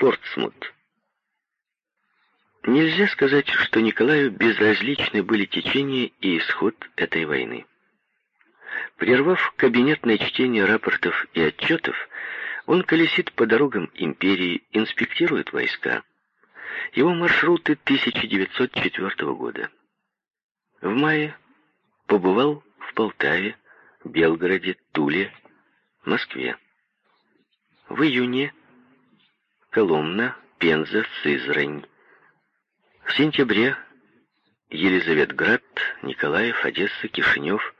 Портсмут. Нельзя сказать, что Николаю безразличны были течение и исход этой войны. Прервав кабинетное чтение рапортов и отчетов, он колесит по дорогам империи, инспектирует войска. Его маршруты 1904 года. В мае побывал в Полтаве, Белгороде, Туле, Москве. В июне Коломна, Пенза, Сызрань. В сентябре Елизаветград, Николаев, Одесса, Кишинев,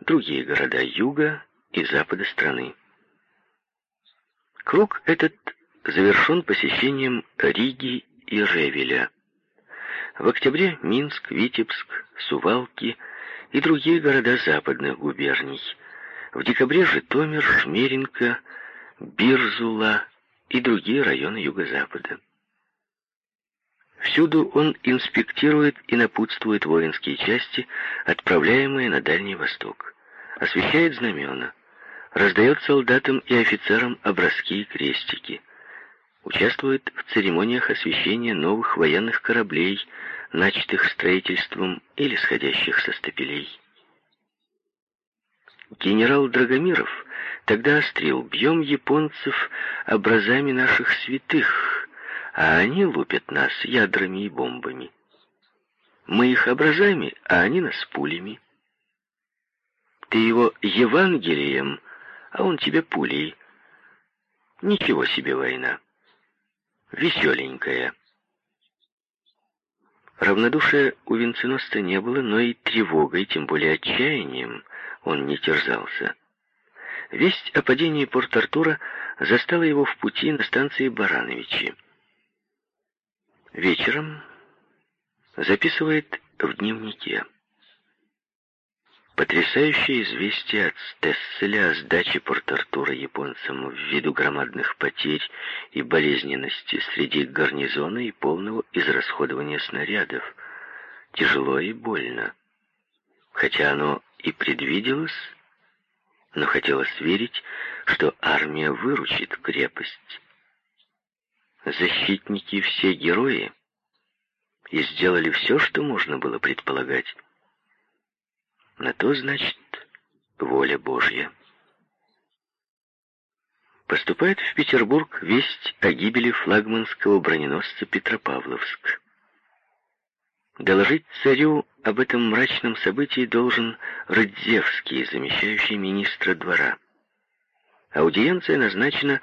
другие города юга и запада страны. Круг этот завершен посещением Риги и Ревеля. В октябре Минск, Витебск, Сувалки и другие города западных губерний. В декабре Житомир, Жмеринка, Бирзула и другие районы юго-запада. Всюду он инспектирует и напутствует воинские части, отправляемые на Дальний Восток, освещает знамена, раздает солдатам и офицерам образки и крестики, участвует в церемониях освящения новых военных кораблей, начатых строительством или сходящих со стапелей. Генерал Драгомиров тогда острил, бьем японцев образами наших святых, а они лупят нас ядрами и бомбами. Мы их образами, а они нас пулями. Ты его Евангелием, а он тебе пулей. Ничего себе война. Веселенькая. Равнодушия у венценосца не было, но и тревогой, тем более отчаянием, он не терзался. Весть о падении Порт-Артура застала его в пути на станции Барановичи. Вечером записывает в дневнике. Потрясающее известие от Стесселя о сдаче Порт-Артура японцам ввиду громадных потерь и болезненности среди гарнизона и полного израсходования снарядов. Тяжело и больно. Хотя оно и предвиделось, но хотелось верить, что армия выручит крепость. Защитники все герои и сделали все, что можно было предполагать. На то, значит, воля Божья. Поступает в Петербург весть о гибели флагманского броненосца Петропавловск. Доложить царю об этом мрачном событии должен Родзевский, замещающий министра двора. Аудиенция назначена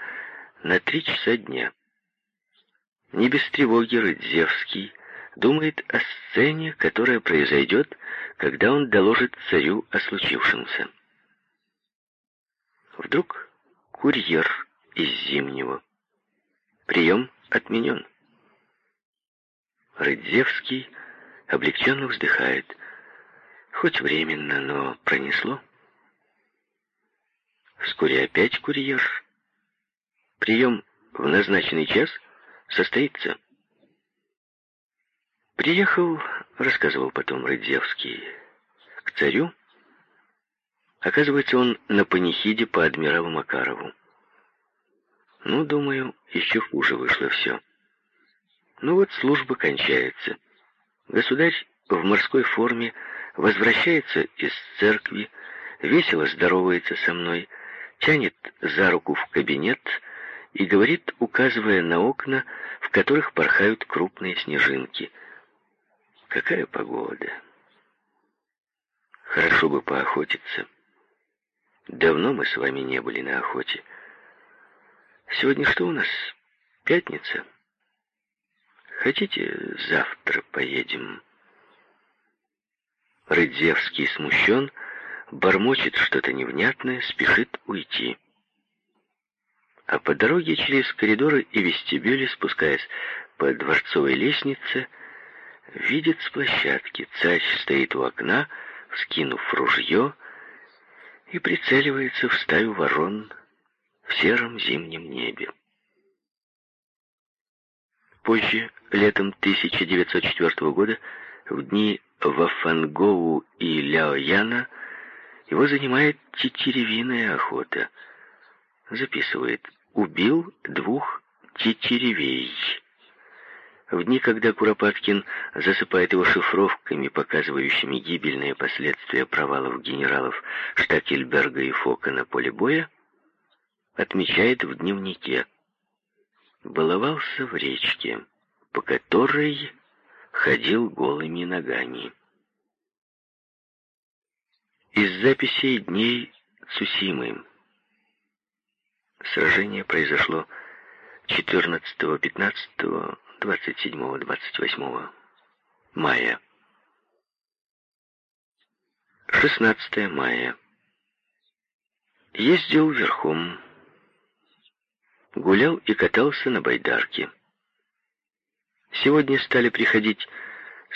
на три часа дня. Не без тревоги Родзевский думает о сцене, которая произойдет, когда он доложит царю о случившемся. Вдруг курьер из Зимнего. Прием отменен. Рыдзевский облегченно вздыхает. Хоть временно, но пронесло. Вскоре опять курьер. Прием в назначенный час состоится. Приехал, рассказывал потом Рыдзевский, к царю. Оказывается, он на панихиде по адмиралу Макарову. Ну, думаю, еще хуже вышло все. Ну вот служба кончается. Государь в морской форме возвращается из церкви, весело здоровается со мной, тянет за руку в кабинет и говорит, указывая на окна, в которых порхают крупные снежинки. Какая погода! Хорошо бы поохотиться. Давно мы с вами не были на охоте. Сегодня что у нас? Пятница? Хотите, завтра поедем?» Рыдзевский смущен, бормочет что-то невнятное, спешит уйти. А по дороге через коридоры и вестибюли, спускаясь по дворцовой лестнице, видит с площадки. Царь стоит у окна, вскинув ружье, и прицеливается в стаю ворон в сером зимнем небе. Позже, летом 1904 года, в дни Вафангоу и Ляояна, его занимает тетеревиная охота. Записывает «Убил двух тетеревей. В дни, когда Куропаткин засыпает его шифровками, показывающими гибельные последствия провалов генералов Штакельберга и Фока на поле боя, отмечает в дневнике. Баловался в речке, по которой ходил голыми ногами. Из записей дней Цусимы. Сражение произошло 14, 15, 27, 28 мая. 16 мая. Ездил верхом, гулял и катался на байдарке. Сегодня стали приходить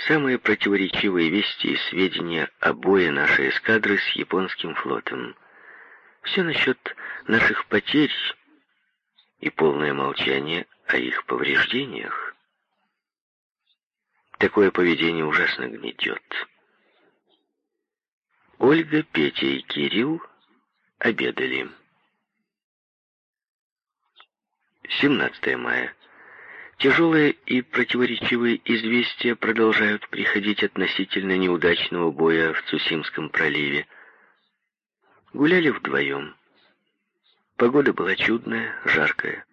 самые противоречивые вести и сведения о бое нашей эскадры с японским флотом. Все насчет наших потерь и полное молчание о их повреждениях. Такое поведение ужасно гнетет. Ольга, Петя и Кирилл обедали. 17 мая. Тяжелые и противоречивые известия продолжают приходить относительно неудачного боя в Цусимском проливе. Гуляли вдвоем. Погода была чудная, жаркая.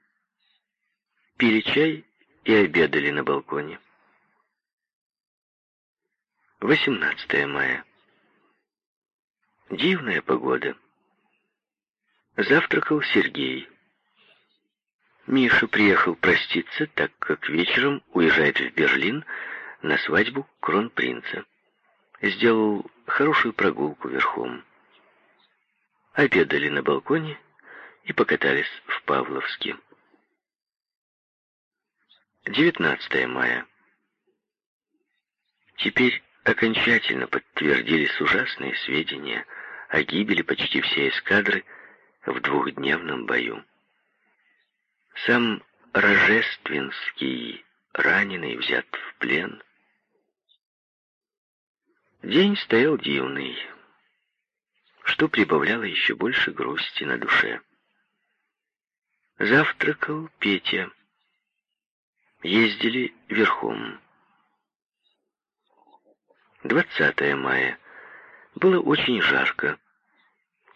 Пили чай и обедали на балконе. 18 мая. Дивная погода. Завтракал Сергей. Миша приехал проститься, так как вечером уезжает в Берлин на свадьбу кронпринца. Сделал хорошую прогулку верхом. Обедали на балконе и покатались в Павловске. 19 мая. Теперь окончательно подтвердились ужасные сведения о гибели почти всей эскадры в двухдневном бою. Сам Рожественский, раненый, взят в плен. День стоял дивный, что прибавляло еще больше грусти на душе. Завтракал Петя. Ездили верхом. 20 мая. Было очень жарко.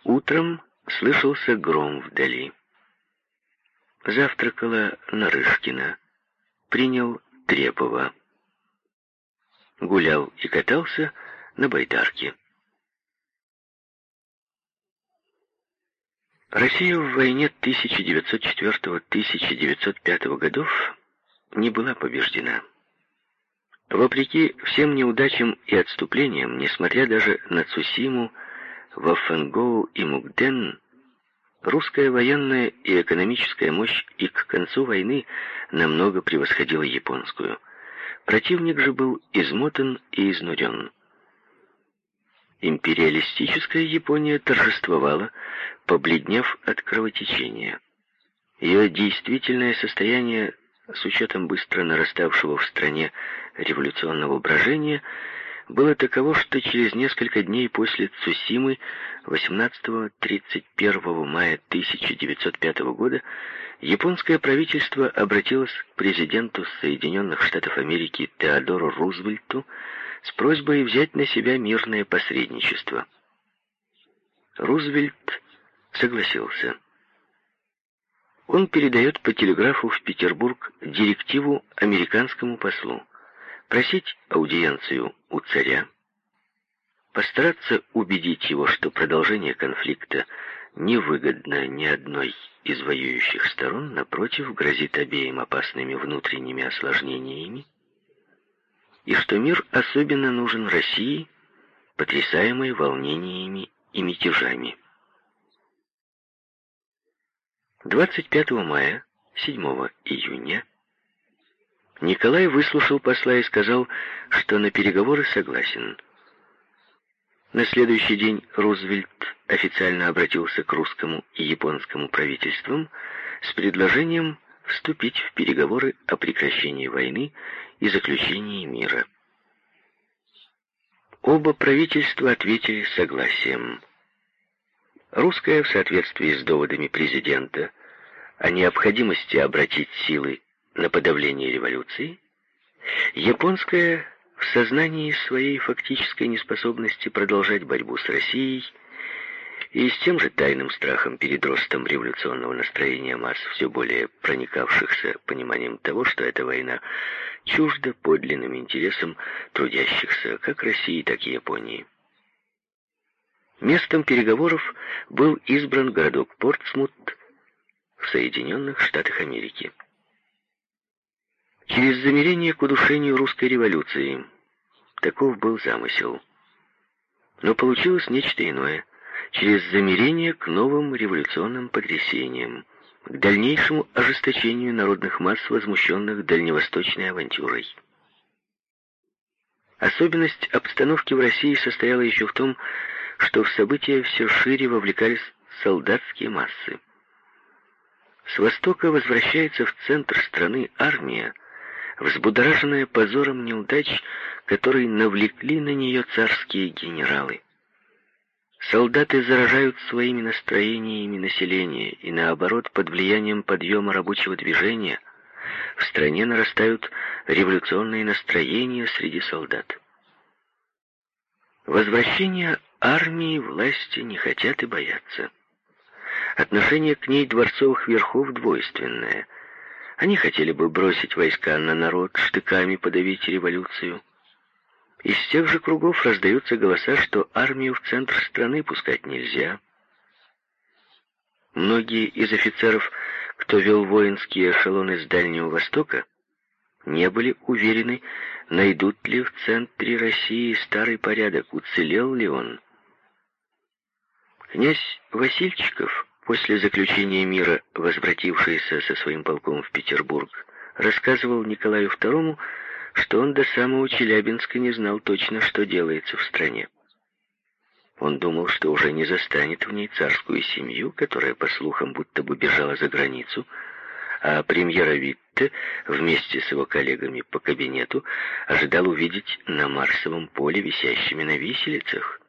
Утром слышался гром вдали. Завтракала Нарышкина. Принял Трепова. Гулял и катался на байдарке. Россия в войне 1904-1905 годов не была побеждена. Вопреки всем неудачам и отступлениям, несмотря даже на Цусиму, Вафангоу и Мугден, Русская военная и экономическая мощь и к концу войны намного превосходила японскую. Противник же был измотан и изнурен. Империалистическая Япония торжествовала, побледнев от кровотечения. Ее действительное состояние, с учетом быстро нараставшего в стране революционного брожения, было таково, что через несколько дней после Цусимы 18-31 мая 1905 года японское правительство обратилось к президенту Соединенных Штатов Америки Теодору Рузвельту с просьбой взять на себя мирное посредничество. Рузвельт согласился. Он передает по телеграфу в Петербург директиву американскому послу просить аудиенцию у царя, постараться убедить его, что продолжение конфликта невыгодно ни одной из воюющих сторон, напротив, грозит обеим опасными внутренними осложнениями, и что мир особенно нужен России, потрясаемой волнениями и мятежами. 25 мая, 7 июня Николай выслушал посла и сказал, что на переговоры согласен. На следующий день Рузвельт официально обратился к русскому и японскому правительствам с предложением вступить в переговоры о прекращении войны и заключении мира. Оба правительства ответили согласием. Русское, в соответствии с доводами президента, о необходимости обратить силы на подавление революции, японская в сознании своей фактической неспособности продолжать борьбу с Россией и с тем же тайным страхом перед ростом революционного настроения масс, все более проникавшихся пониманием того, что эта война чужда подлинным интересам трудящихся как России, так и Японии. Местом переговоров был избран городок Портсмут в Соединенных Штатах Америки. Через замерение к удушению русской революции таков был замысел. Но получилось нечто иное. Через замерение к новым революционным потрясениям, к дальнейшему ожесточению народных масс, возмущенных дальневосточной авантюрой. Особенность обстановки в России состояла еще в том, что в события все шире вовлекались солдатские массы. С востока возвращается в центр страны армия, взбудораженная позором неудач, которые навлекли на нее царские генералы. Солдаты заражают своими настроениями население, и наоборот, под влиянием подъема рабочего движения в стране нарастают революционные настроения среди солдат. Возвращение армии власти не хотят и боятся. Отношение к ней дворцовых верхов двойственное. Они хотели бы бросить войска на народ, штыками подавить революцию. Из тех же кругов раздаются голоса, что армию в центр страны пускать нельзя. Многие из офицеров, кто вел воинские эшелоны с Дальнего Востока, не были уверены, найдут ли в центре России старый порядок, уцелел ли он. Князь Васильчиков, после заключения мира, возвратившийся со своим полком в Петербург, рассказывал Николаю II, что он до самого Челябинска не знал точно, что делается в стране. Он думал, что уже не застанет в ней царскую семью, которая, по слухам, будто бы бежала за границу, а премьера Витте вместе с его коллегами по кабинету ожидал увидеть на Марсовом поле висящими на виселицах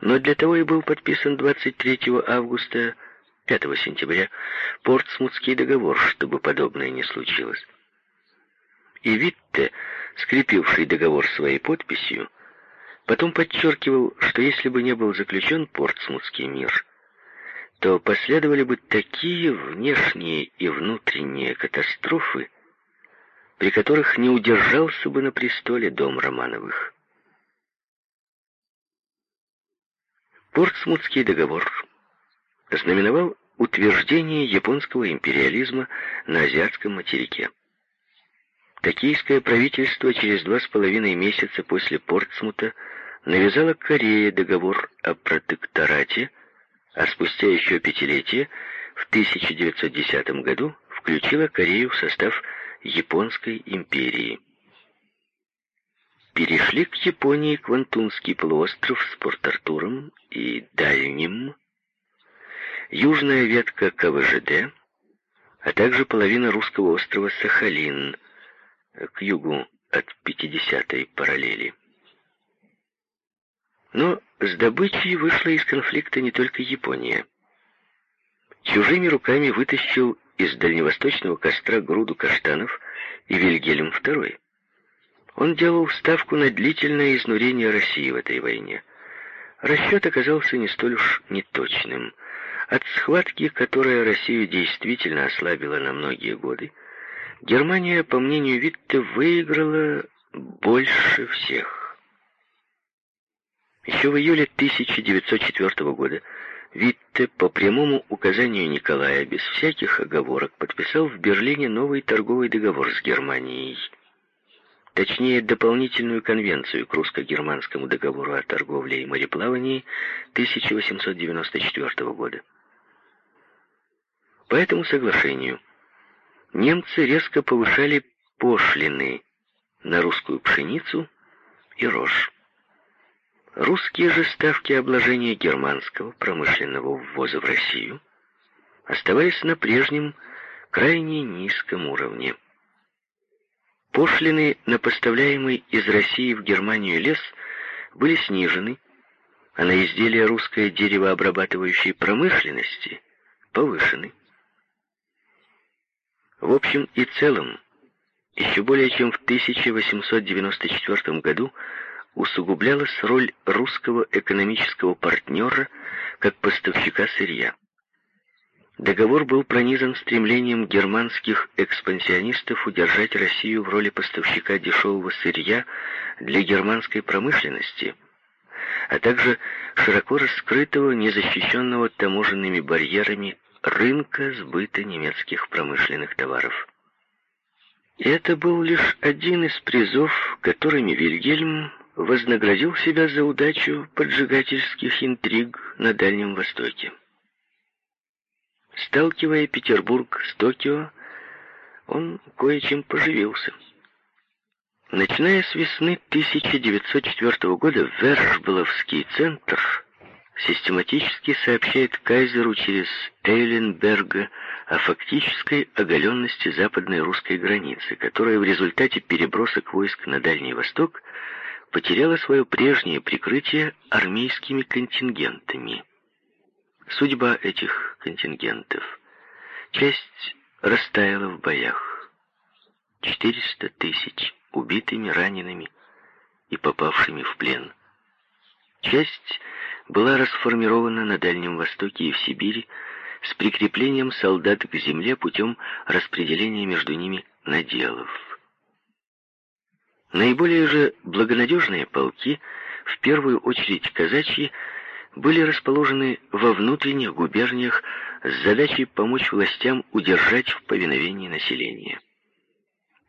но для того и был подписан 23 августа 5 сентября Портсмутский договор, чтобы подобное не случилось. И Витте, скрепивший договор своей подписью, потом подчеркивал, что если бы не был заключен Портсмутский мир, то последовали бы такие внешние и внутренние катастрофы, при которых не удержался бы на престоле дом Романовых. Портсмутский договор знаменовал утверждение японского империализма на азиатском материке. Токийское правительство через два с половиной месяца после Портсмута навязало Корее договор о протекторате, а спустя еще пятилетие, в 1910 году, включила Корею в состав Японской империи перешли к Японии Квантунский полуостров с Порт-Артуром и Дальним, южная ветка КВЖД, а также половина русского острова Сахалин к югу от 50-й параллели. Но с добычей вышла из конфликта не только Япония. Чужими руками вытащил из дальневосточного костра груду каштанов и Вильгельм II. Он делал ставку на длительное изнурение России в этой войне. Расчет оказался не столь уж неточным. От схватки, которая Россию действительно ослабила на многие годы, Германия, по мнению Витте, выиграла больше всех. Еще в июле 1904 года Витте по прямому указанию Николая без всяких оговорок подписал в Берлине новый торговый договор с Германией – точнее дополнительную конвенцию к русско-германскому договору о торговле и мореплавании 1894 года. По этому соглашению немцы резко повышали пошлины на русскую пшеницу и рожь. Русские же ставки обложения германского промышленного ввоза в Россию оставались на прежнем крайне низком уровне. Пошлины на поставляемый из России в Германию лес были снижены, а на изделия русской деревообрабатывающей промышленности повышены. В общем и целом, еще более чем в 1894 году усугублялась роль русского экономического партнера как поставщика сырья. Договор был пронизан стремлением германских экспансионистов удержать Россию в роли поставщика дешевого сырья для германской промышленности, а также широко раскрытого, незащищенного таможенными барьерами рынка сбыта немецких промышленных товаров. И это был лишь один из призов, которыми Вильгельм вознаградил себя за удачу поджигательских интриг на Дальнем Востоке. Сталкивая Петербург с Токио, он кое-чем поживился. Начиная с весны 1904 года, Вершболовский центр систематически сообщает кайзеру через Эйленберга о фактической оголенности западной русской границы, которая в результате перебросок войск на Дальний Восток потеряла свое прежнее прикрытие армейскими контингентами. Судьба этих контингентов. Часть растаяла в боях. 400 тысяч убитыми, ранеными и попавшими в плен. Часть была расформирована на Дальнем Востоке и в Сибири с прикреплением солдат к земле путем распределения между ними наделов. Наиболее же благонадежные полки, в первую очередь казачьи, были расположены во внутренних губерниях с задачей помочь властям удержать в повиновении население.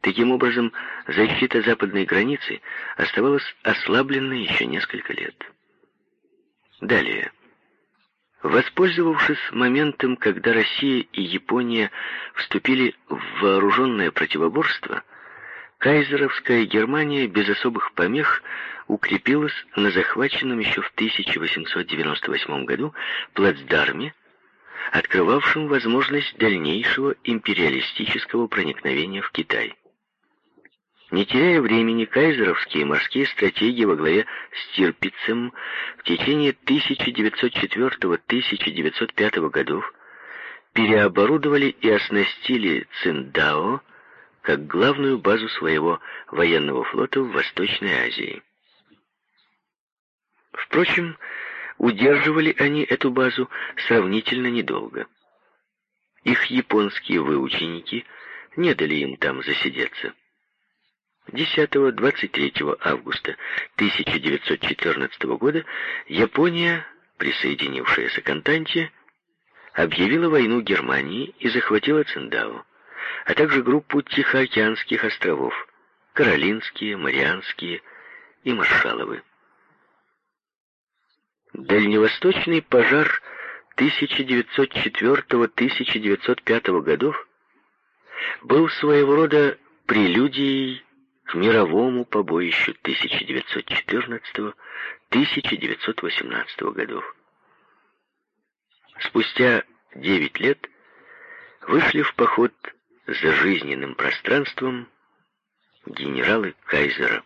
Таким образом, защита западной границы оставалась ослабленной еще несколько лет. Далее. Воспользовавшись моментом, когда Россия и Япония вступили в вооруженное противоборство, кайзеровская Германия без особых помех укрепилась на захваченном еще в 1898 году плацдарме, открывавшем возможность дальнейшего империалистического проникновения в Китай. Не теряя времени, кайзеровские морские стратеги во главе с Тирпицем в течение 1904-1905 годов переоборудовали и оснастили Циндао как главную базу своего военного флота в Восточной Азии. Впрочем, удерживали они эту базу сравнительно недолго. Их японские выученики не дали им там засидеться. 10-23 августа 1914 года Япония, присоединившаяся к Антанте, объявила войну Германии и захватила Циндао, а также группу Тихоокеанских островов, Каролинские, Марианские и Маршаловы. Дальневосточный пожар 1904-1905 годов был своего рода прелюдией к мировому побоищу 1914-1918 годов. Спустя 9 лет вышли в поход за жизненным пространством генералы Кайзера.